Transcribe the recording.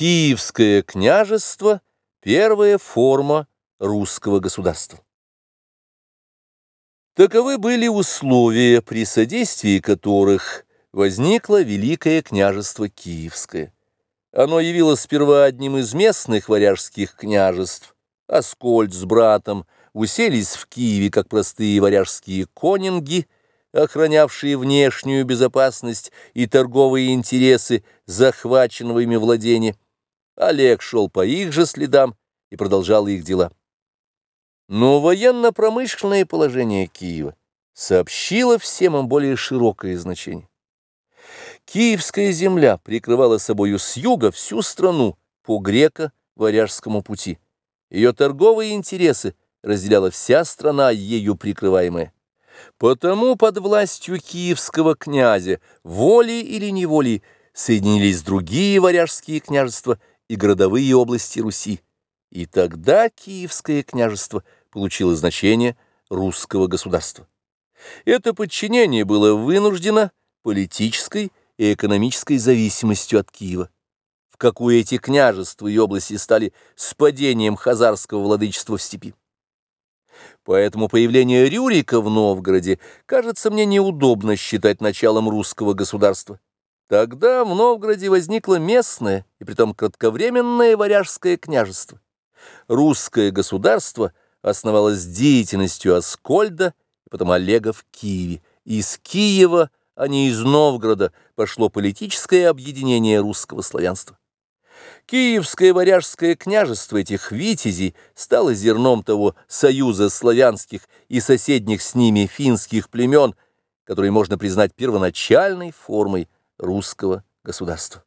Киевское княжество – первая форма русского государства. Таковы были условия, при содействии которых возникло Великое княжество Киевское. Оно явилось сперва одним из местных варяжских княжеств. Аскольд с братом уселись в Киеве, как простые варяжские конинги, охранявшие внешнюю безопасность и торговые интересы захваченного ими владения. Олег шел по их же следам и продолжал их дела. Но военно-промышленное положение Киева сообщило всем им более широкое значение. Киевская земля прикрывала собою с юга всю страну по греко-варяжскому пути. Ее торговые интересы разделяла вся страна, ею прикрываемая. Потому под властью киевского князя, волей или неволей, соединились другие варяжские княжества и городовые области Руси. И тогда Киевское княжество получило значение русского государства. Это подчинение было вынуждено политической и экономической зависимостью от Киева, в какую эти княжества и области стали с падением хазарского владычества в степи. Поэтому появление Рюрика в Новгороде кажется мне неудобно считать началом русского государства. Тогда в Новгороде возникло местное и притом кратковременное варяжское княжество. Русское государство основалось деятельностью Аскольда и потом Олега в Киеве. Из Киева, а не из Новгорода, пошло политическое объединение русского славянства. Киевское варяжское княжество этих витязей стало зерном того союза славянских и соседних с ними финских племен, который можно признать первоначальной формой русского государства.